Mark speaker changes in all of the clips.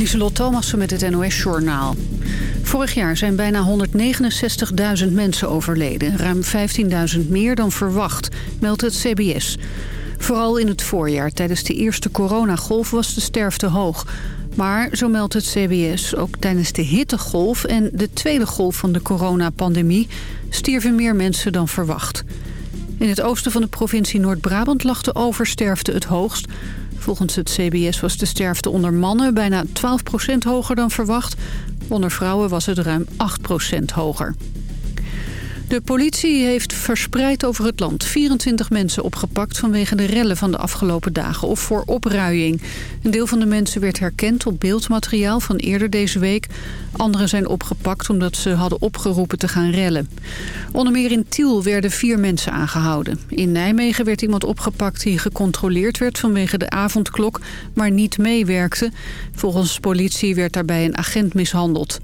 Speaker 1: Lieselot Thomassen met het NOS-journaal. Vorig jaar zijn bijna 169.000 mensen overleden. Ruim 15.000 meer dan verwacht, meldt het CBS. Vooral in het voorjaar, tijdens de eerste coronagolf, was de sterfte hoog. Maar, zo meldt het CBS, ook tijdens de hittegolf en de tweede golf van de coronapandemie... stierven meer mensen dan verwacht. In het oosten van de provincie Noord-Brabant lag de oversterfte het hoogst... Volgens het CBS was de sterfte onder mannen bijna 12% hoger dan verwacht. Onder vrouwen was het ruim 8% hoger. De politie heeft verspreid over het land 24 mensen opgepakt... vanwege de rellen van de afgelopen dagen of voor opruiing. Een deel van de mensen werd herkend op beeldmateriaal van eerder deze week. Anderen zijn opgepakt omdat ze hadden opgeroepen te gaan rellen. Onder meer in Tiel werden vier mensen aangehouden. In Nijmegen werd iemand opgepakt die gecontroleerd werd vanwege de avondklok... maar niet meewerkte. Volgens politie werd daarbij een agent mishandeld.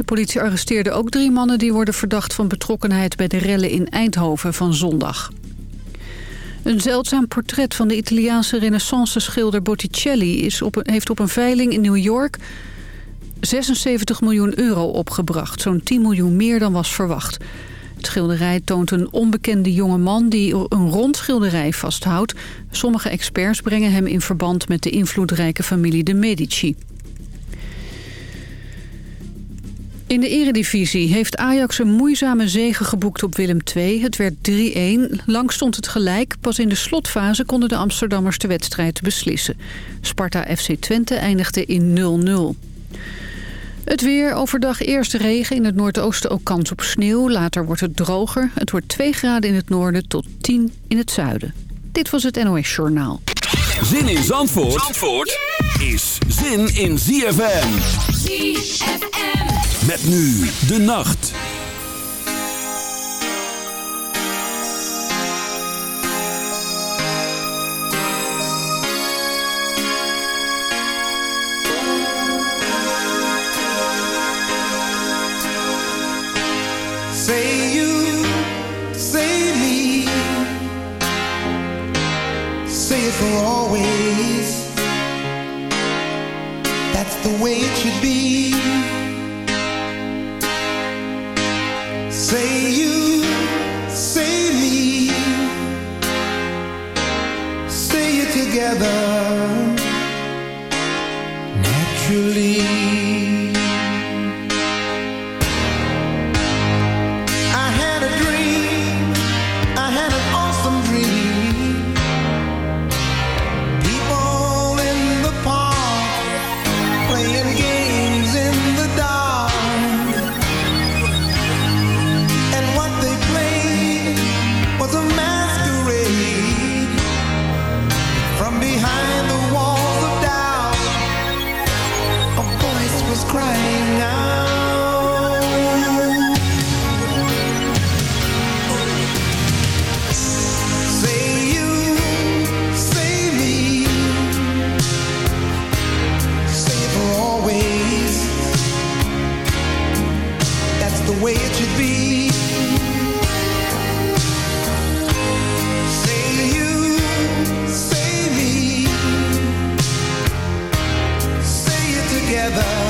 Speaker 1: De politie arresteerde ook drie mannen die worden verdacht van betrokkenheid bij de rellen in Eindhoven van zondag. Een zeldzaam portret van de Italiaanse renaissance-schilder Botticelli is op heeft op een veiling in New York 76 miljoen euro opgebracht. Zo'n 10 miljoen meer dan was verwacht. Het schilderij toont een onbekende jonge man die een rond schilderij vasthoudt. Sommige experts brengen hem in verband met de invloedrijke familie de Medici. In de eredivisie heeft Ajax een moeizame zege geboekt op Willem II. Het werd 3-1. Lang stond het gelijk. Pas in de slotfase konden de Amsterdammers de wedstrijd beslissen. Sparta FC Twente eindigde in 0-0. Het weer, overdag eerst regen, in het noordoosten ook kans op sneeuw. Later wordt het droger. Het wordt 2 graden in het noorden tot 10 in het zuiden. Dit was het NOS Journaal.
Speaker 2: Zin in Zandvoort, Zandvoort is zin in ZFM. ZFM. Met nu de nacht.
Speaker 3: Together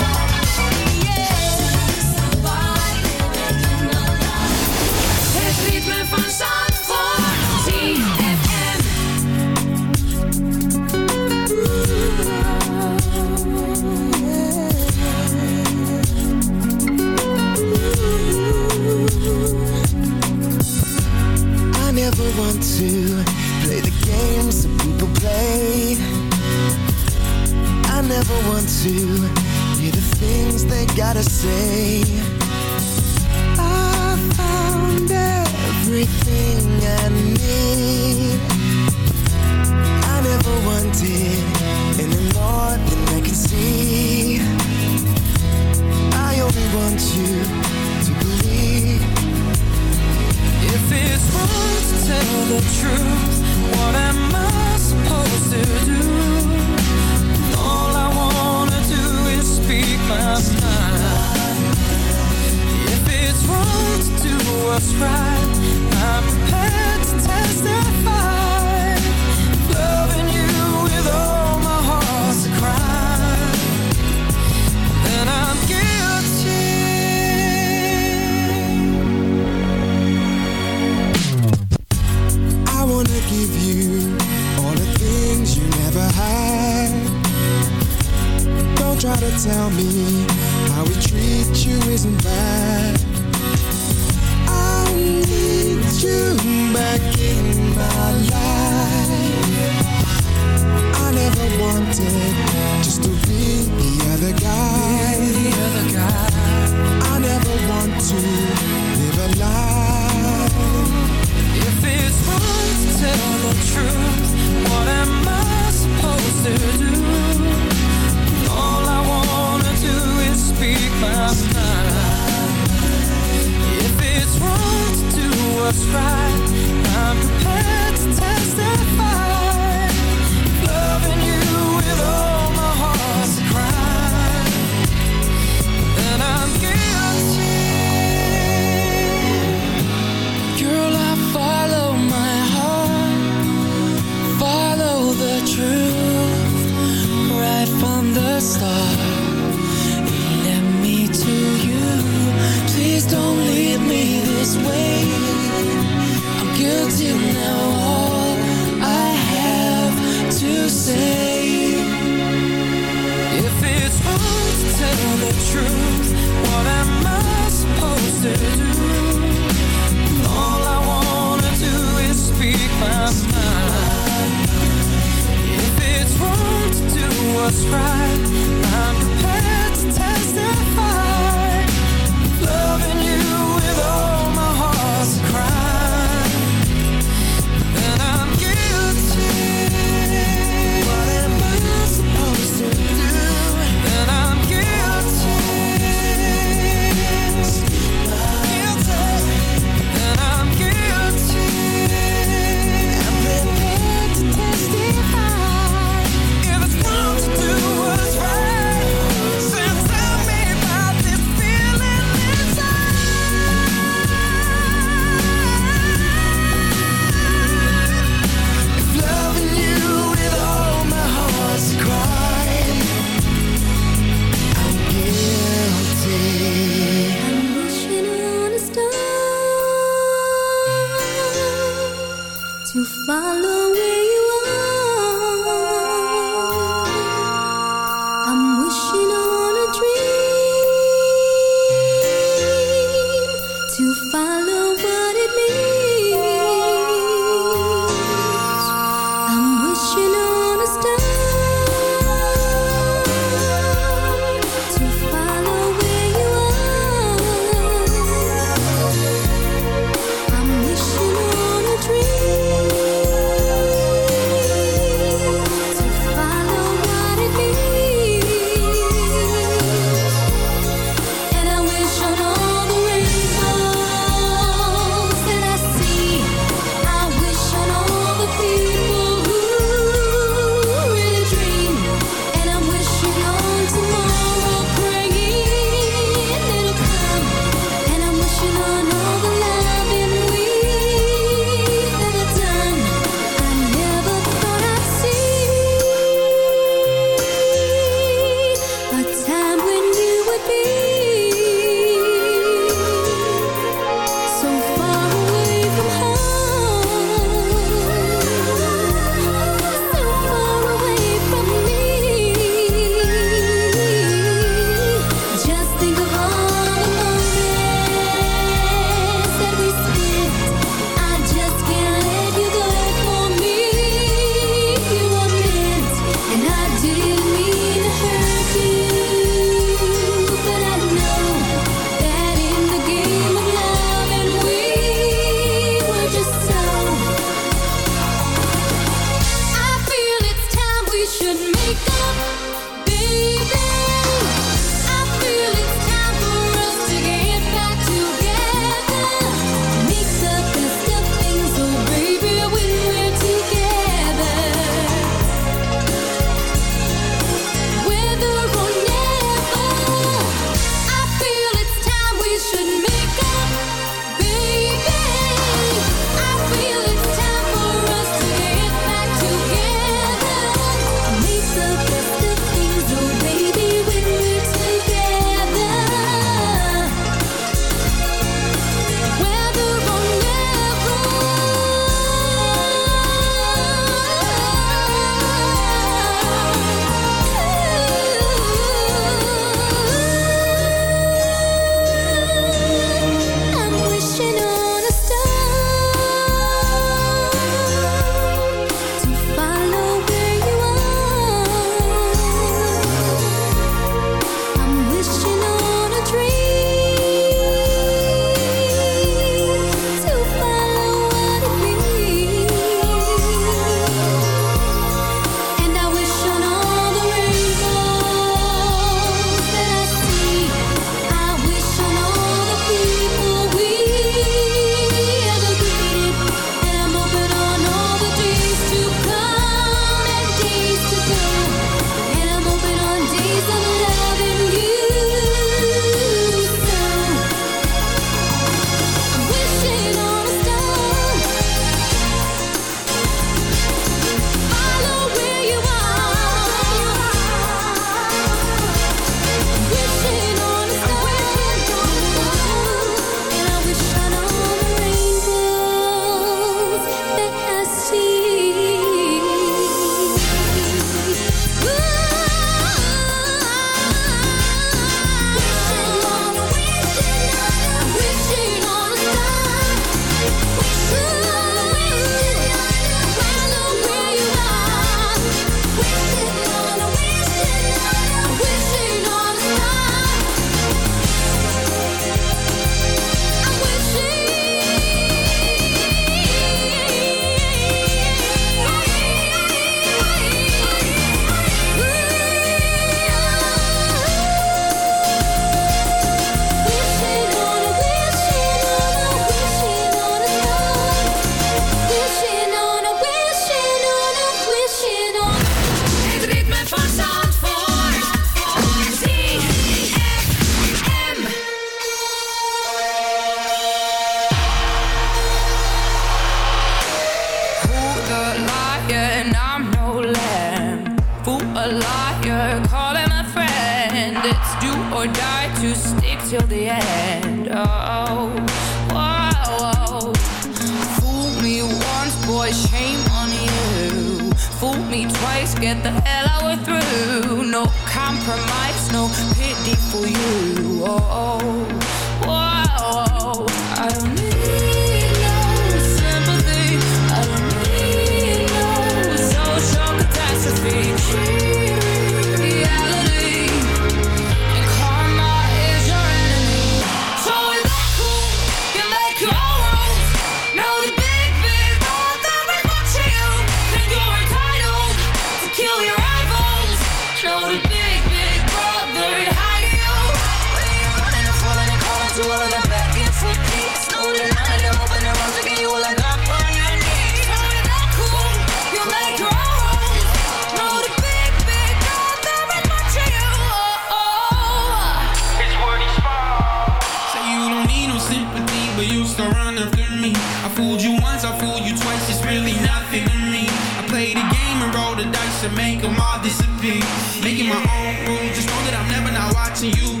Speaker 4: make them
Speaker 5: all disappear. Making my own rules, just know that I'm never not watching you.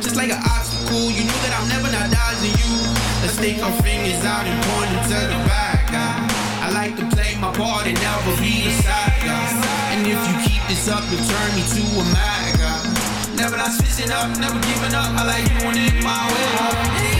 Speaker 5: Just like an obstacle, you know that I'm never not dodging you. Let's take our fingers out and point it to the back. I, I like to play my part and never be a side guy. And if you keep this up, you'll turn me to a mad guy. Never not switching up, never giving up. I like doing it my way.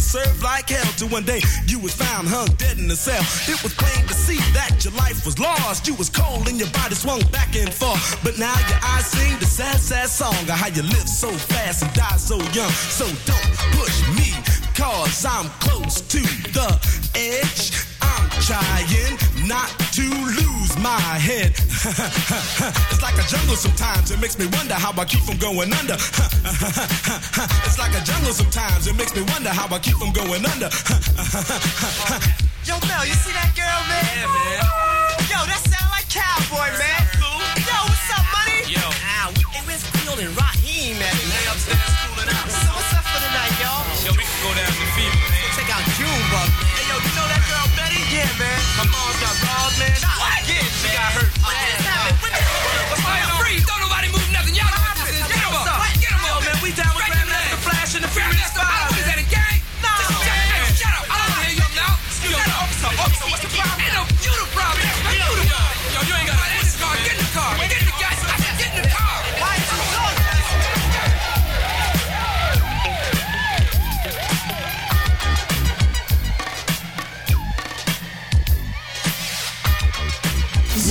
Speaker 6: to serve like hell. Till one day you was found hung dead in a cell. It was plain to see that your life was lost. You was cold and your body swung back and forth. But now your eyes sing the sad, sad song of how you live so fast and die so young. So don't push me, cause I'm close to the edge. I'm trying not to lose my head. it's like a jungle sometimes. It makes me wonder how I keep from going under. it's like a jungle sometimes. It makes me wonder how I keep from going under.
Speaker 7: Yo, Mel, you see that girl, man?
Speaker 6: Yeah, man.
Speaker 7: Yo, that sound like cowboy, man. Yo, what's up, money?
Speaker 6: Yo.
Speaker 7: Ah, we, hey, where's Field and Raheem at?
Speaker 6: They upstairs cooling out.
Speaker 7: So what's up for the night, y'all?
Speaker 6: Yo, we can go down to Fever, man.
Speaker 7: Check out Junebug. Hey, yo, you know that girl Betty? Yeah, man. Her mom's got robbed, man.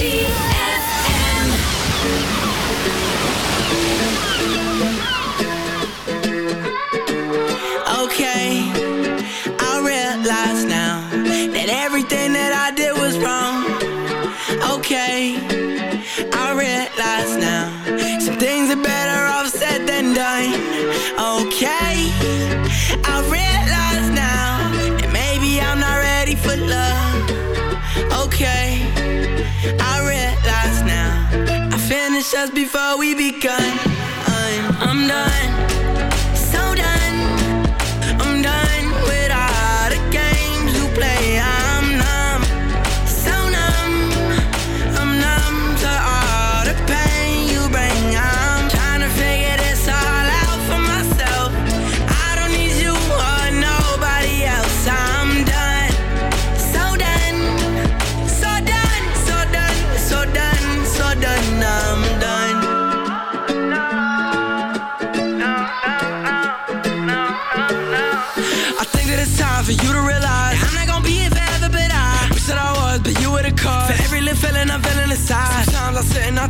Speaker 8: Okay, before we begun.